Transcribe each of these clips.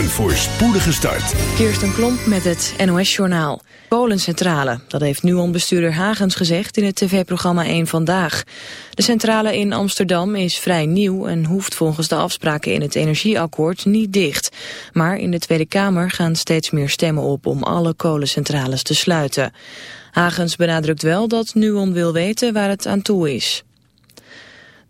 Een voorspoedige start. Kirsten Klomp met het NOS-journaal. Kolencentrale, dat heeft NUON-bestuurder Hagens gezegd in het tv-programma 1 Vandaag. De centrale in Amsterdam is vrij nieuw en hoeft volgens de afspraken in het energieakkoord niet dicht. Maar in de Tweede Kamer gaan steeds meer stemmen op om alle kolencentrales te sluiten. Hagens benadrukt wel dat NUON wil weten waar het aan toe is.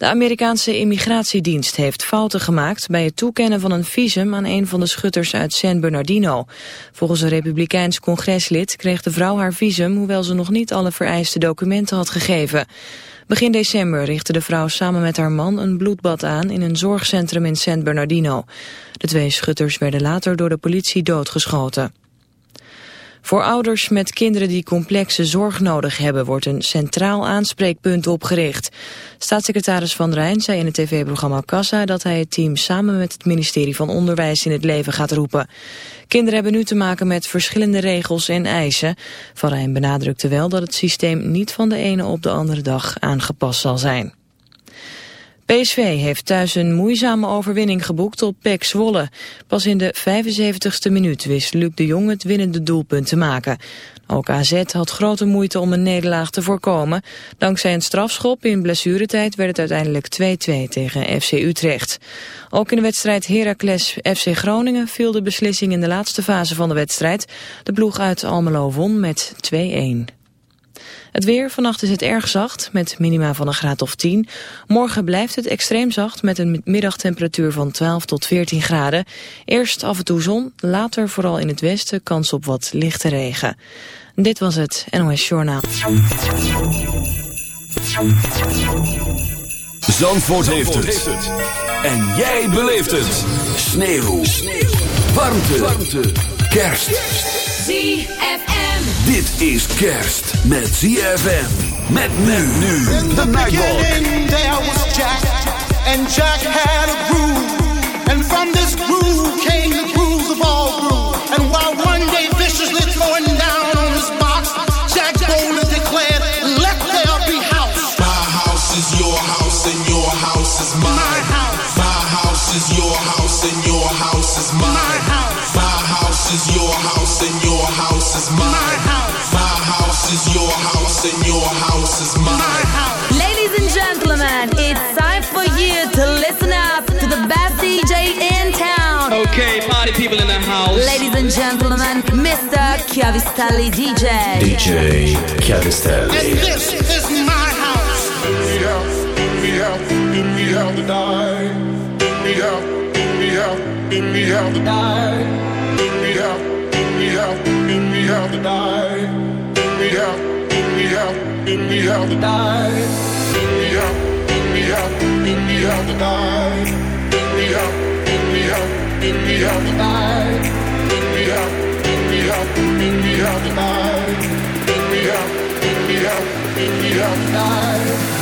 De Amerikaanse immigratiedienst heeft fouten gemaakt bij het toekennen van een visum aan een van de schutters uit San Bernardino. Volgens een republikeins congreslid kreeg de vrouw haar visum, hoewel ze nog niet alle vereiste documenten had gegeven. Begin december richtte de vrouw samen met haar man een bloedbad aan in een zorgcentrum in San Bernardino. De twee schutters werden later door de politie doodgeschoten. Voor ouders met kinderen die complexe zorg nodig hebben... wordt een centraal aanspreekpunt opgericht. Staatssecretaris Van Rijn zei in het tv-programma Kassa... dat hij het team samen met het ministerie van Onderwijs in het leven gaat roepen. Kinderen hebben nu te maken met verschillende regels en eisen. Van Rijn benadrukte wel dat het systeem niet van de ene op de andere dag aangepast zal zijn. PSV heeft thuis een moeizame overwinning geboekt op PEC Zwolle. Pas in de 75ste minuut wist Luc de Jong het winnende doelpunt te maken. Ook AZ had grote moeite om een nederlaag te voorkomen. Dankzij een strafschop in blessuretijd werd het uiteindelijk 2-2 tegen FC Utrecht. Ook in de wedstrijd Heracles FC Groningen viel de beslissing in de laatste fase van de wedstrijd. De ploeg uit Almelo won met 2-1. Het weer, vannacht is het erg zacht, met minima van een graad of 10. Morgen blijft het extreem zacht, met een middagtemperatuur van 12 tot 14 graden. Eerst af en toe zon, later vooral in het westen kans op wat lichte regen. Dit was het NOS Journaal. Zandvoort, heeft, het. En jij beleeft het. Sneeuw. Sneeuw. Warmte. Warmte. Kerst. ZFM. Dit is kerst met ZFM. Met men nu. De Nightwalk. there was Jack. And Jack had a groove. And from this groove came the grooves of all grooves. And while one day viciously throwing down house and your house is mine. My house. My house is your house and your house is mine. Ladies and gentlemen, it's time for you to listen up to the best DJ in town. Okay, party people in the house. Ladies and gentlemen, Mr. Chiavistelli DJ. DJ And Chiavistelli. this is my house. We have, we have, we have to die. We have, we have, we have to die. We have, In we me to die. We have out, we hebben, out, we to die. We have we have in to die. We have we have in to die. We have, we have, to die. we me out, we to die.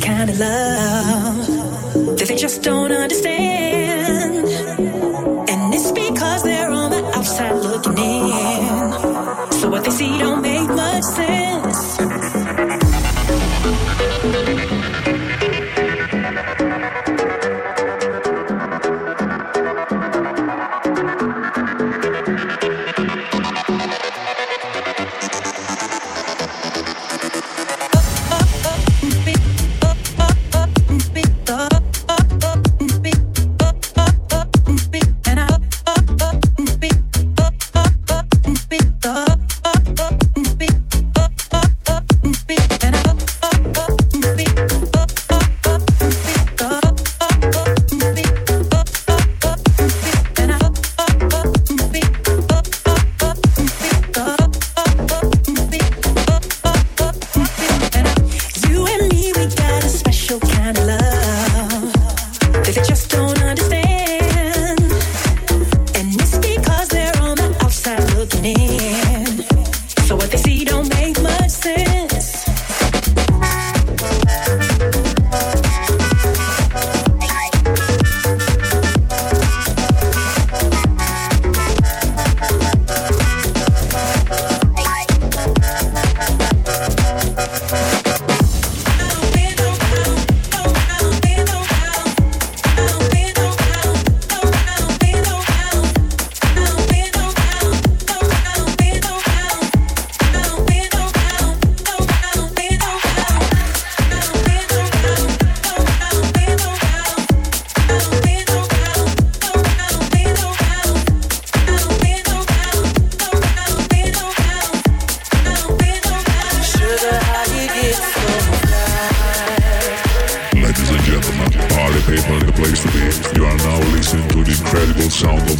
kind of love that they just don't understand.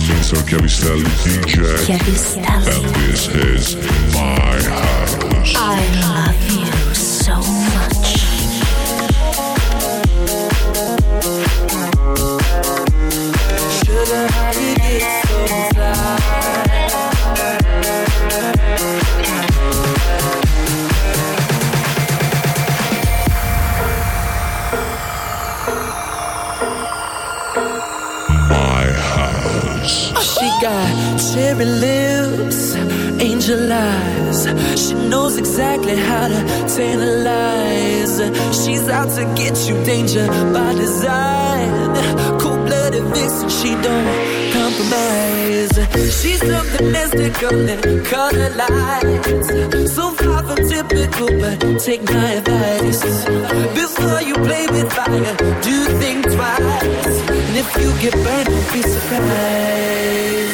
Vince Chiavistelli DJ. Chiavistelli. And this is my house. I love cherry lips, angel eyes. She knows exactly how to tantalize. She's out to get you, danger by design. Cool blooded, vixen, she don't compromise. She's something mystical in color lights. So far from typical, but take my advice. Before you play with fire, do think twice. And if you get burned, don't be surprised.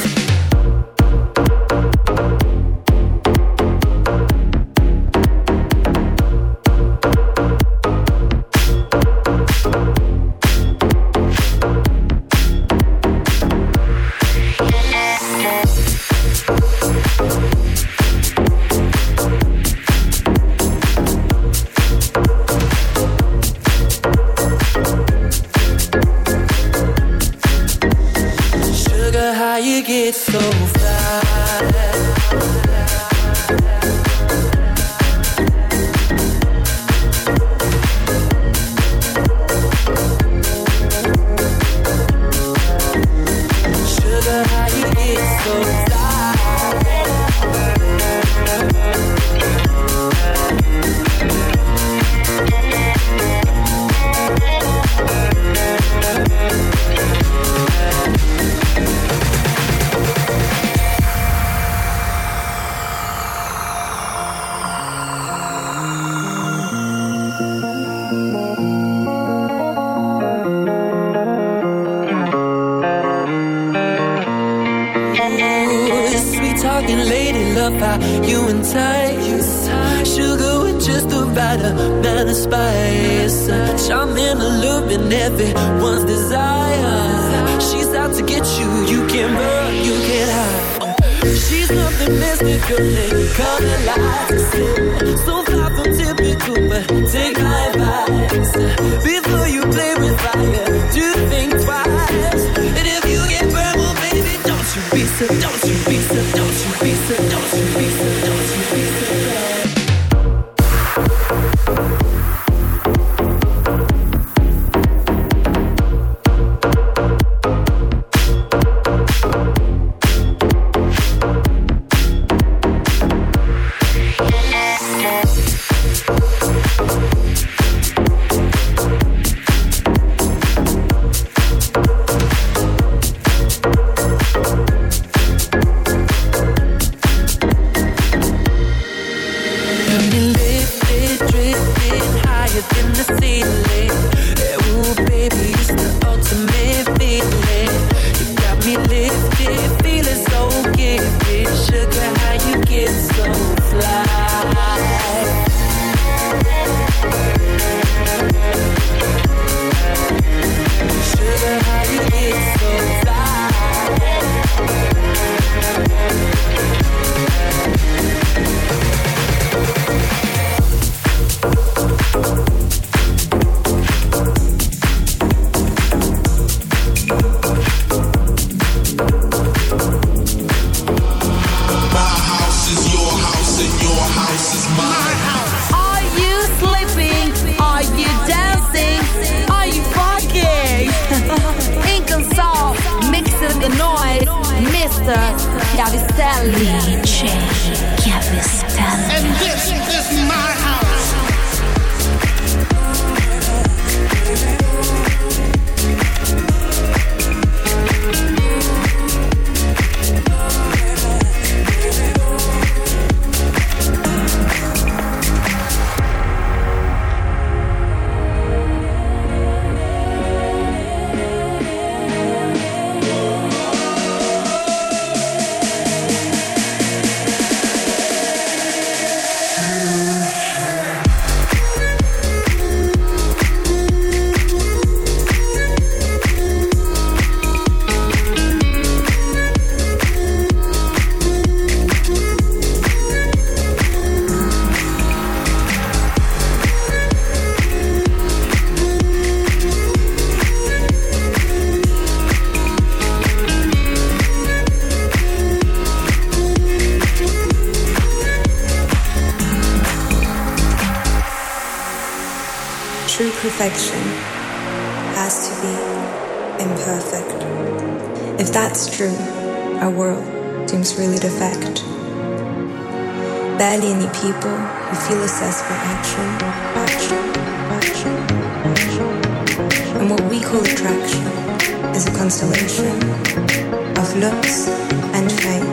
Perfection has to be imperfect. If that's true, our world seems really defect. Barely any people who feel a sense for action, action, action, action. And what we call attraction is a constellation of looks and fame.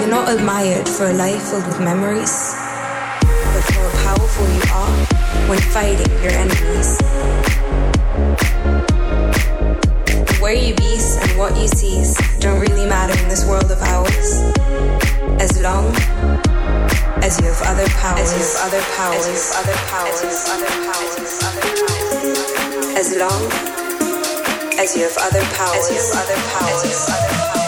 You're not admired for a life filled with memories, when fighting your enemies. Where you be and what you seize don't really matter in this world of ours. As long as you have other powers, as you have other powers, as you have other powers, powers, other powers. As long as you have other powers, as you have other powers.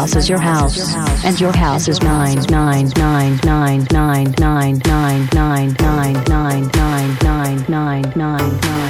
House is your house, and your house is mine. Nine nine nine nine nine nine nine nine nine nine nine nine nine nine.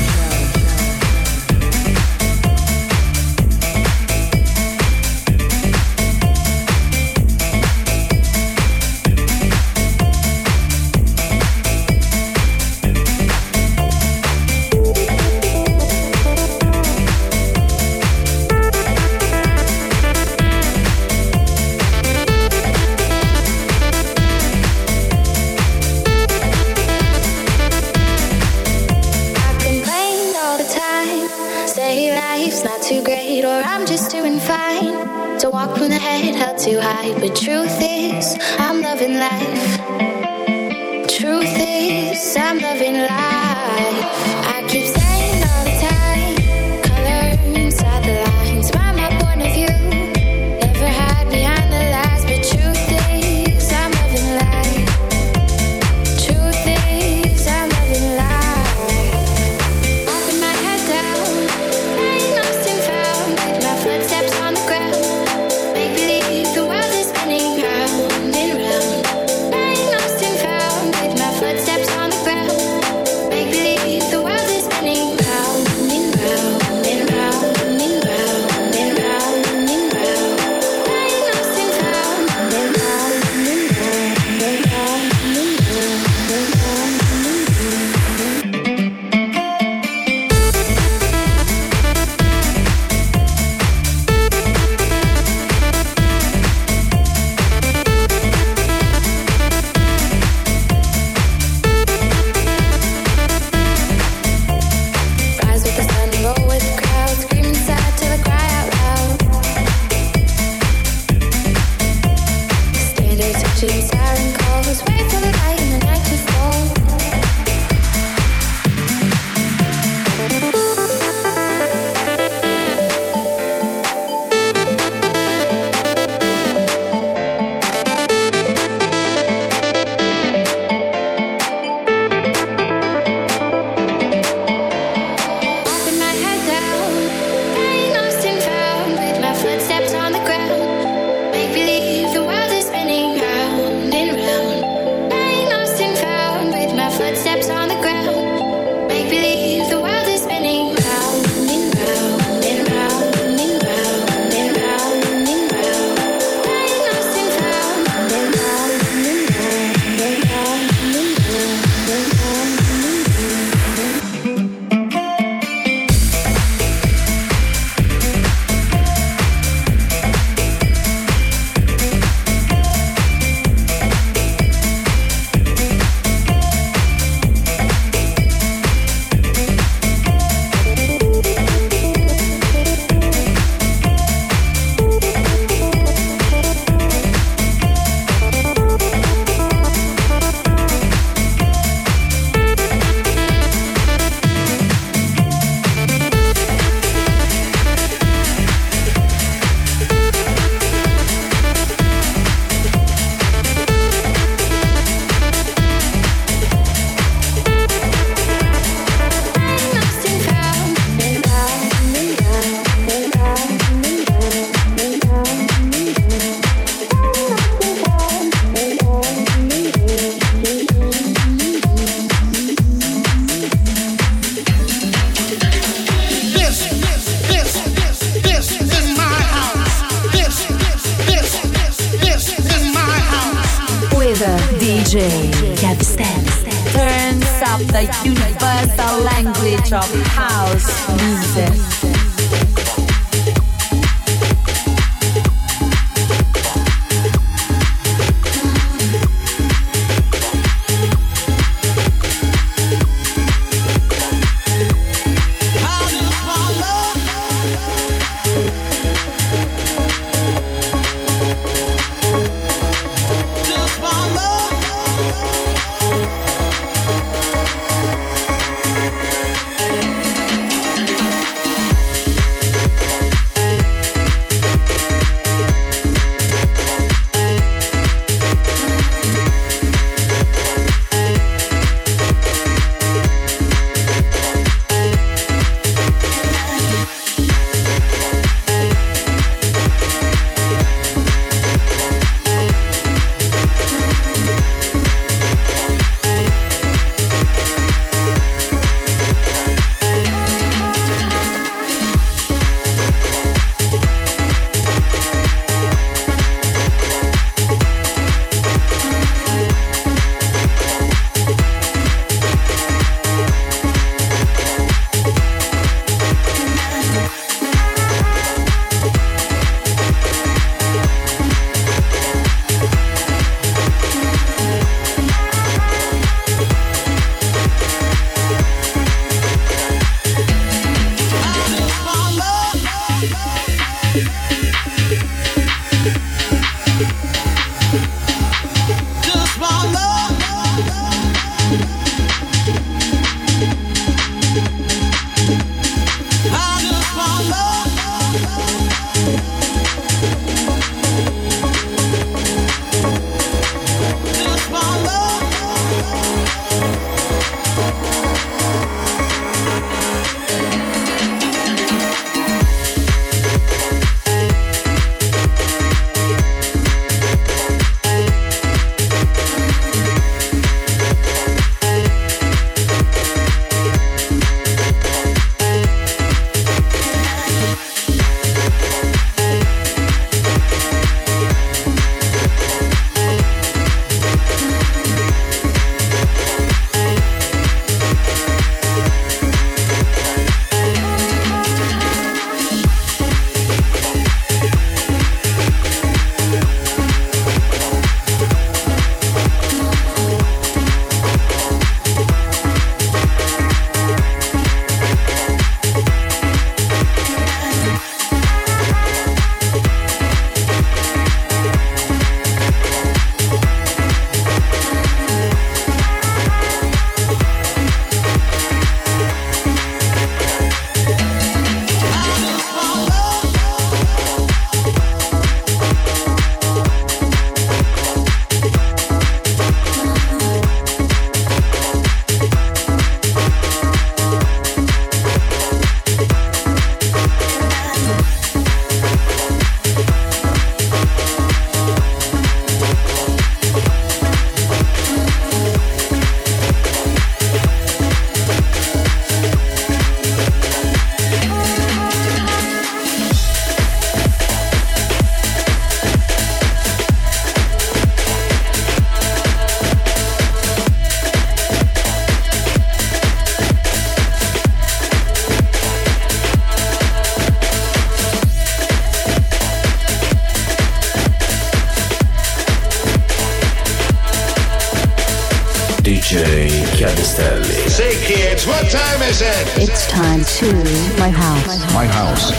House music.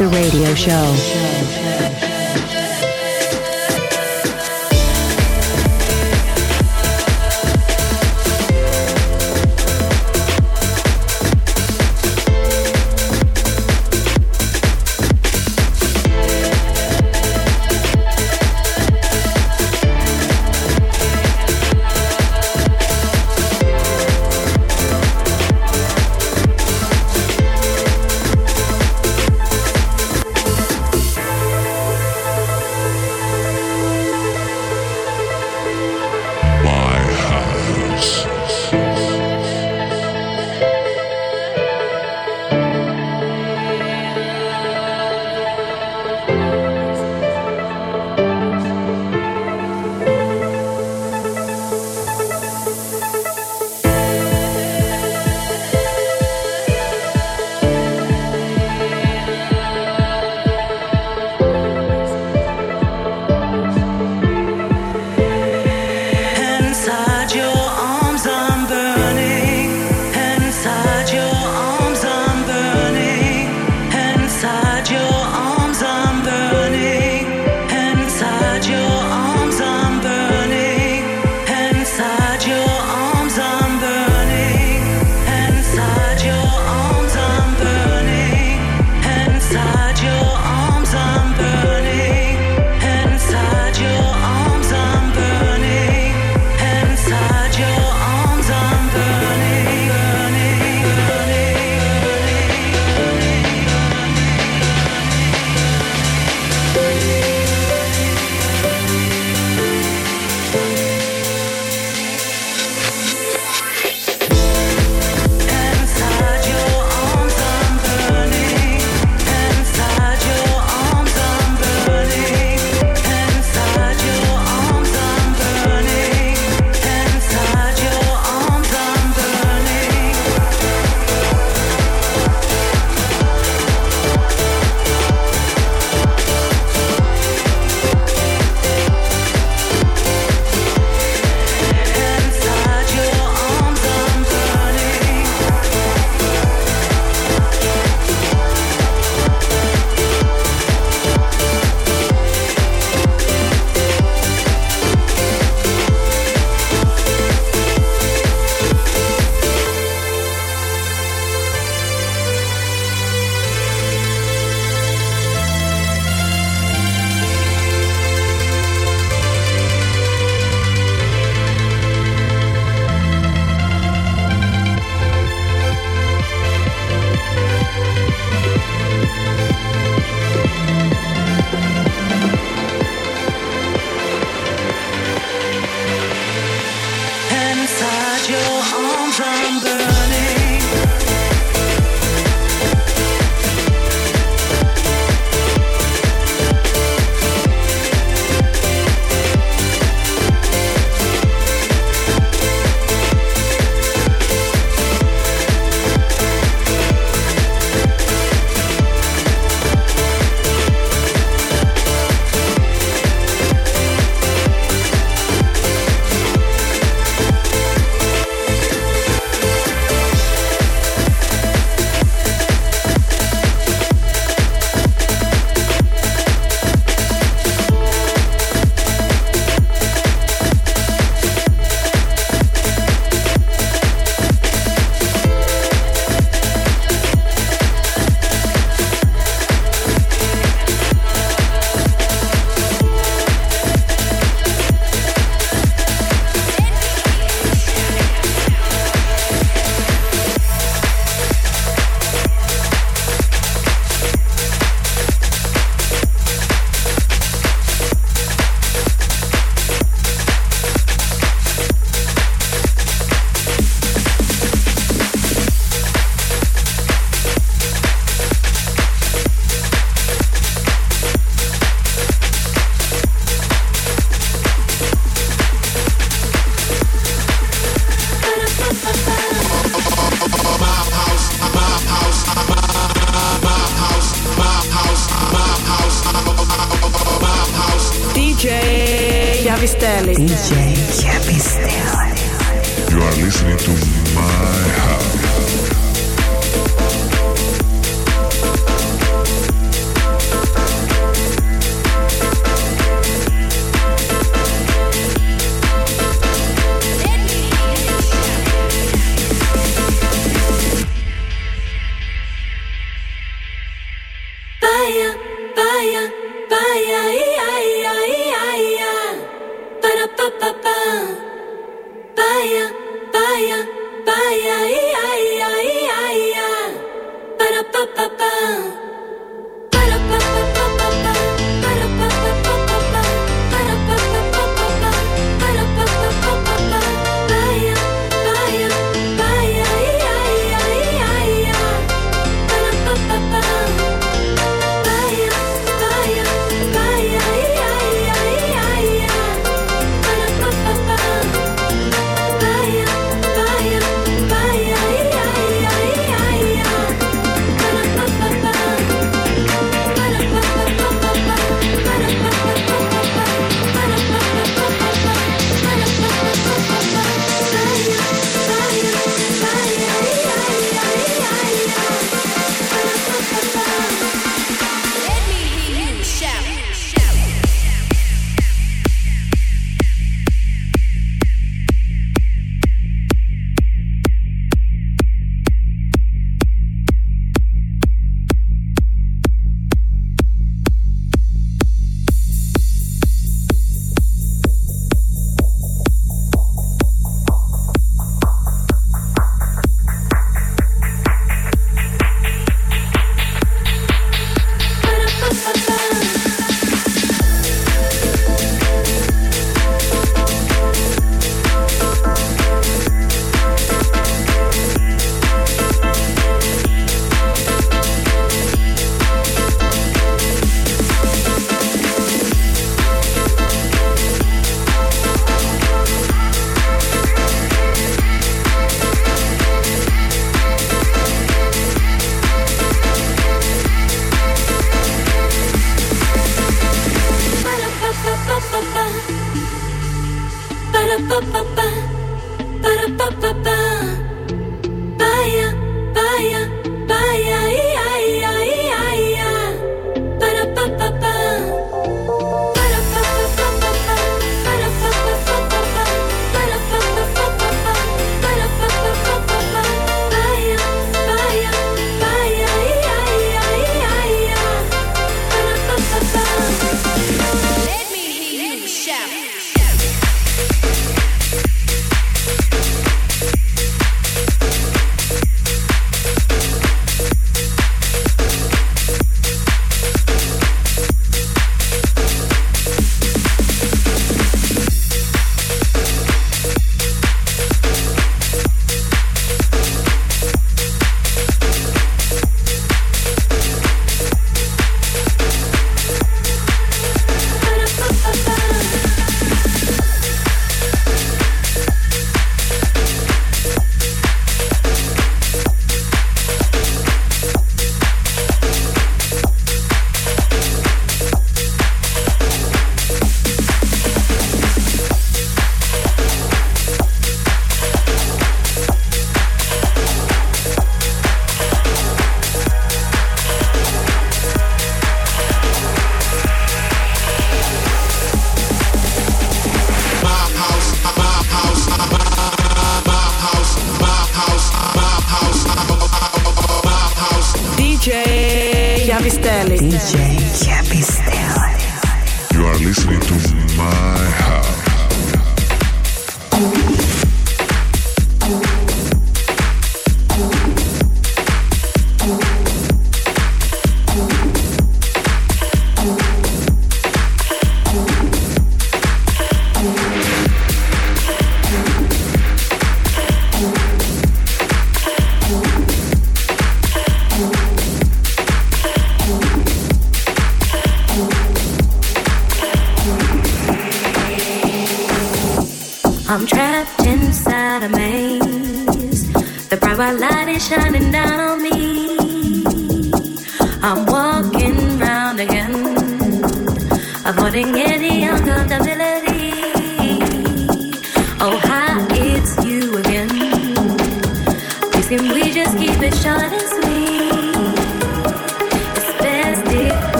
The radio show.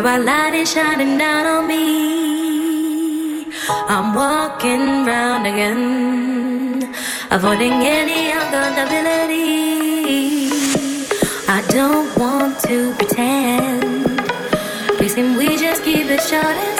bright white light is shining down on me. I'm walking round again, avoiding any accountability. I don't want to pretend. Please, can we just keep it short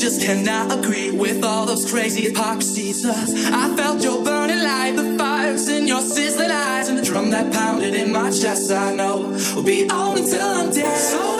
just cannot agree with all those crazy hypocrisies. I felt your burning light, the fires in your sizzling eyes, and the drum that pounded in my chest. I know will be on until I'm dead. So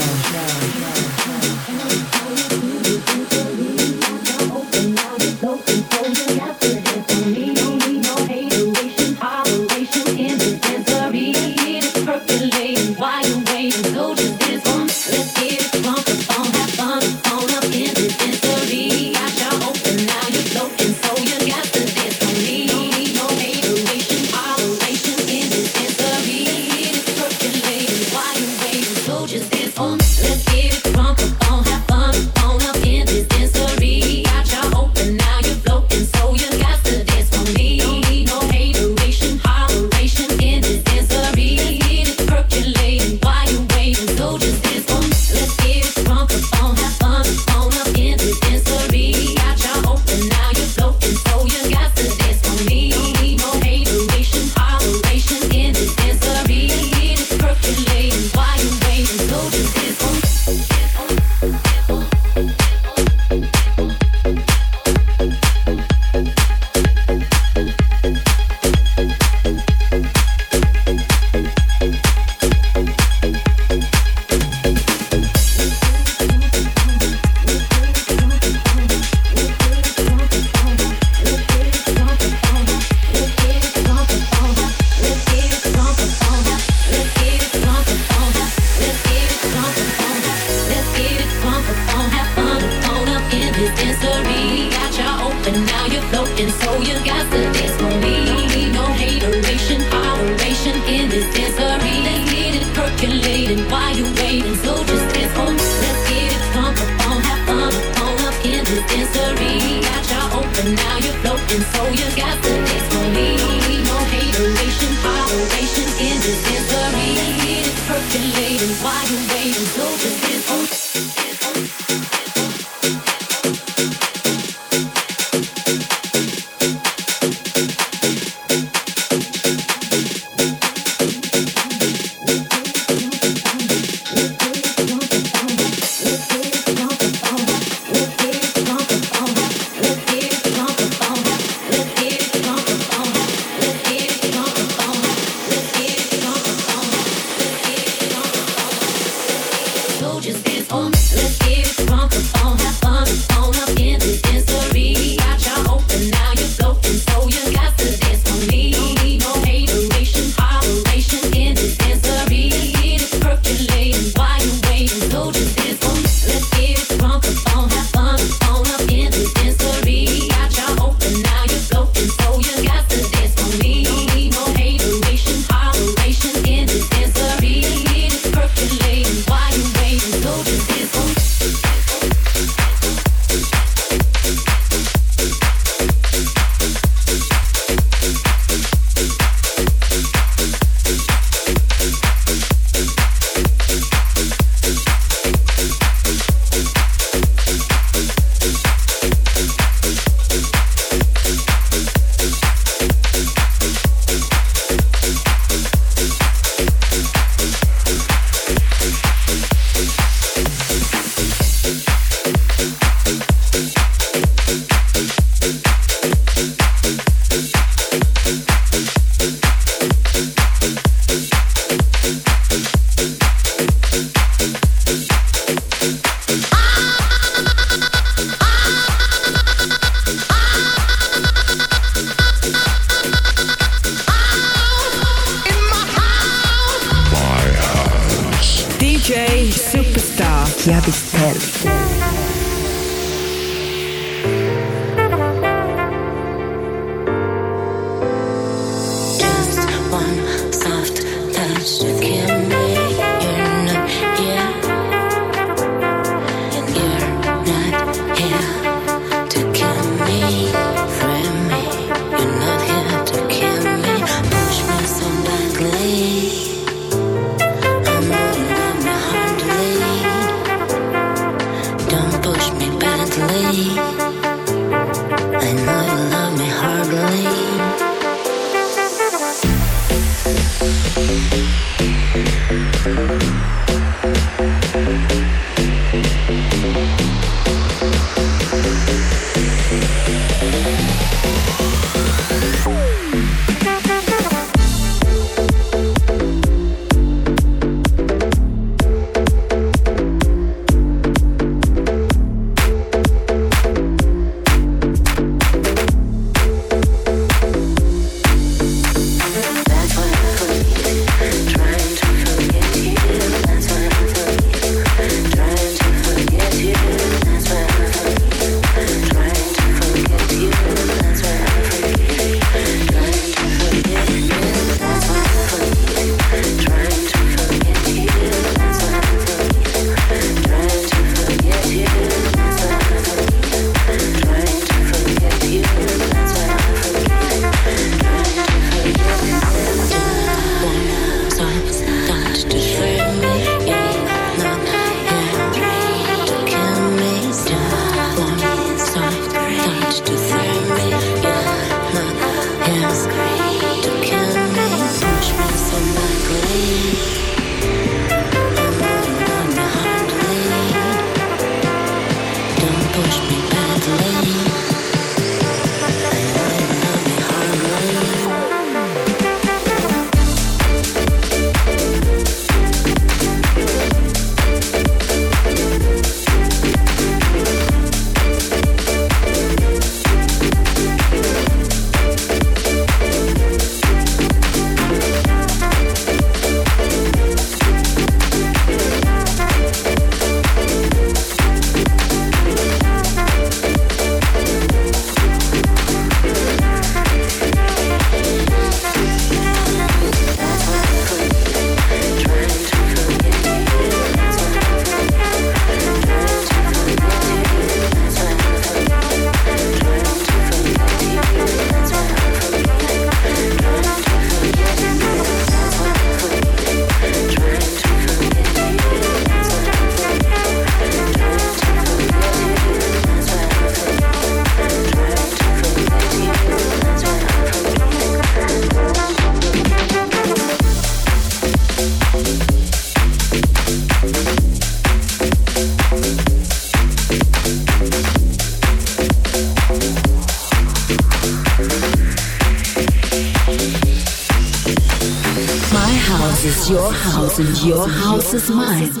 Your house is mine.